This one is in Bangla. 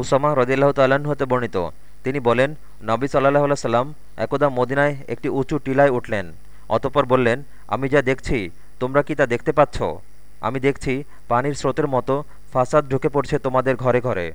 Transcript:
উসামা রদিল্লাহ তাল্লাহ্ন হতে বর্ণিত। তিনি বলেন, নবী সাল্লাহ সাল্লাম একদা মদিনায় একটি উঁচু টিলায় উঠলেন। অতপর বললেন, আমি যা দেখছি, তোমরা কি তা দেখতে পাচ্ছ? আমি দেখছি পানির স্রোতের মতো ফাসাদ ঢুকে পড়ছে তোমাদের ঘরে ঘরে।